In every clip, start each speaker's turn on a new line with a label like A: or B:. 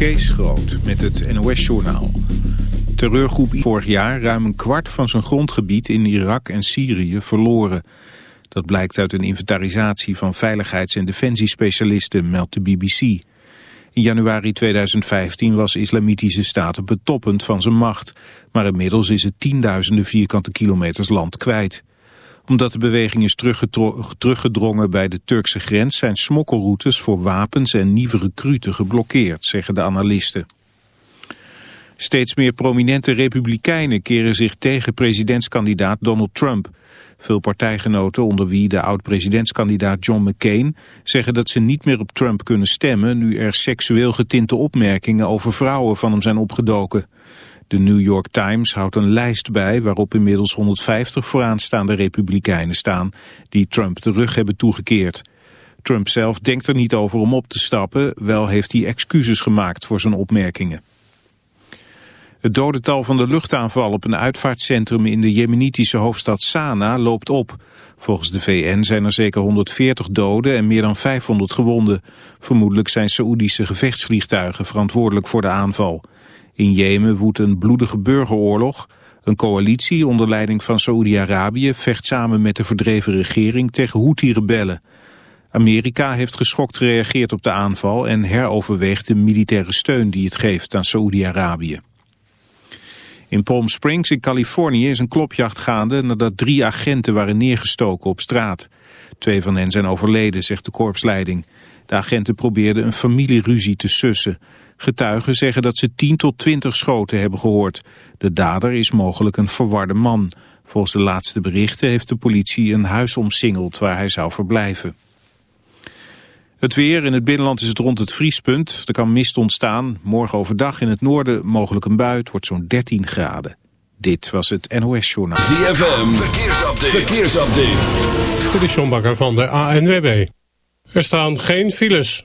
A: Kees Groot met het NOS-journaal. Terreurgroep vorig jaar ruim een kwart van zijn grondgebied in Irak en Syrië verloren. Dat blijkt uit een inventarisatie van veiligheids- en defensiespecialisten, meldt de BBC. In januari 2015 was islamitische staat op het van zijn macht. Maar inmiddels is het tienduizenden vierkante kilometers land kwijt omdat de beweging is teruggedrongen bij de Turkse grens... zijn smokkelroutes voor wapens en nieuwe recruten geblokkeerd, zeggen de analisten. Steeds meer prominente republikeinen keren zich tegen presidentskandidaat Donald Trump. Veel partijgenoten, onder wie de oud-presidentskandidaat John McCain... zeggen dat ze niet meer op Trump kunnen stemmen... nu er seksueel getinte opmerkingen over vrouwen van hem zijn opgedoken... De New York Times houdt een lijst bij waarop inmiddels 150 vooraanstaande republikeinen staan die Trump de rug hebben toegekeerd. Trump zelf denkt er niet over om op te stappen, wel heeft hij excuses gemaakt voor zijn opmerkingen. Het dodental van de luchtaanval op een uitvaartcentrum in de jemenitische hoofdstad Sanaa loopt op. Volgens de VN zijn er zeker 140 doden en meer dan 500 gewonden. Vermoedelijk zijn Saoedische gevechtsvliegtuigen verantwoordelijk voor de aanval. In Jemen woedt een bloedige burgeroorlog. Een coalitie onder leiding van Saoedi-Arabië vecht samen met de verdreven regering tegen Houthi-rebellen. Amerika heeft geschokt gereageerd op de aanval en heroverweegt de militaire steun die het geeft aan Saoedi-Arabië. In Palm Springs in Californië is een klopjacht gaande nadat drie agenten waren neergestoken op straat. Twee van hen zijn overleden, zegt de korpsleiding. De agenten probeerden een familieruzie te sussen. Getuigen zeggen dat ze 10 tot 20 schoten hebben gehoord. De dader is mogelijk een verwarde man. Volgens de laatste berichten heeft de politie een huis omsingeld waar hij zou verblijven. Het weer, in het binnenland is het rond het vriespunt. Er kan mist ontstaan. Morgen overdag in het noorden mogelijk een bui. Het wordt zo'n 13 graden. Dit was het NOS Journaal.
B: ZFM, verkeersupdate. verkeersupdate.
C: Dit is John Bakker van de ANWB. Er staan geen files.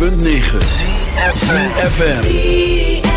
B: 106.9 FM.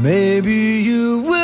D: Maybe you will.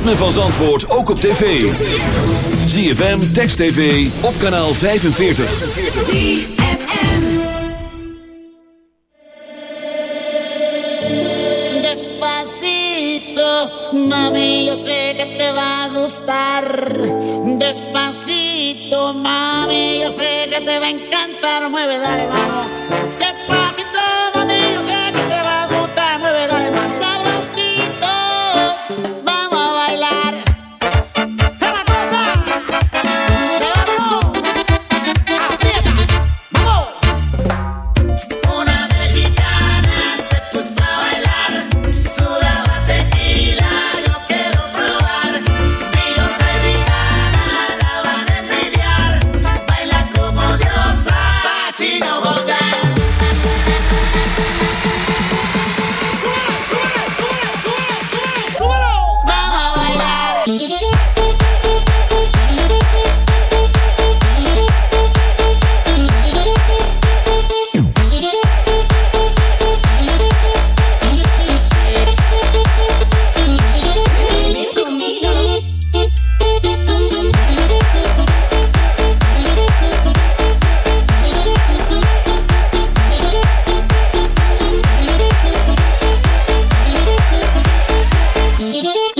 B: ritme van Zandvoort ook op tv. ZFM, Text TV, op kanaal 45.
E: Despacito, mami, yo sé que te va a gustar. Despacito, mami, yo sé que te va a encantar. Mueve, dale, mami. Yeah.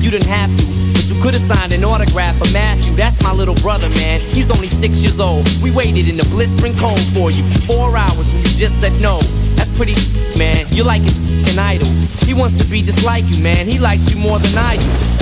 F: You didn't have to. But you could have signed an autograph for Matthew. That's my little brother, man. He's only six years old. We waited in the blistering cold for you four hours and you just said no. That's pretty, man. You're like his an idol. He wants to be just like you, man. He likes you more than I do.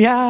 G: yeah.